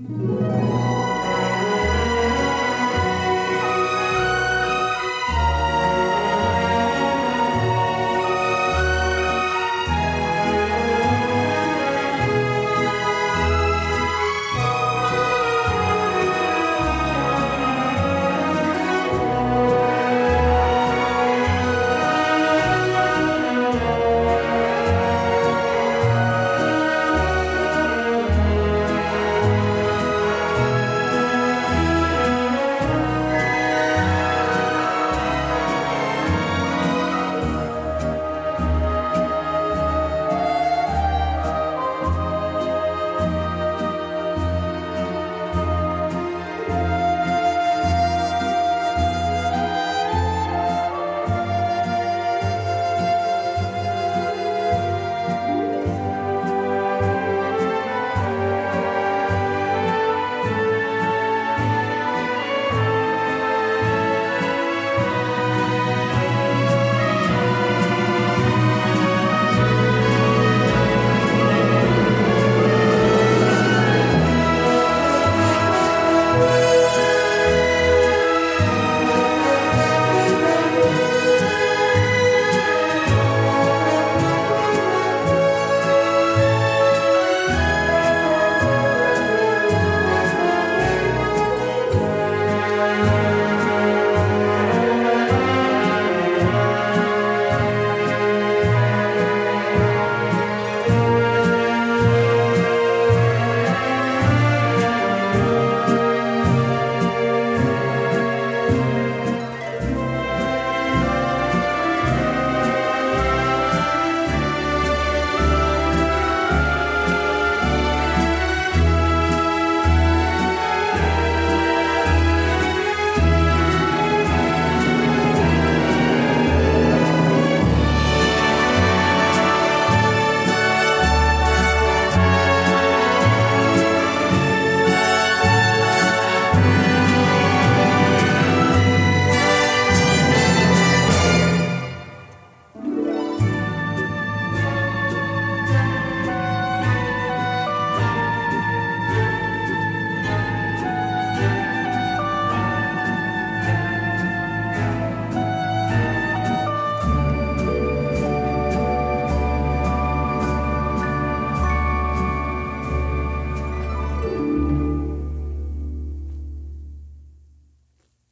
Mm-hmm.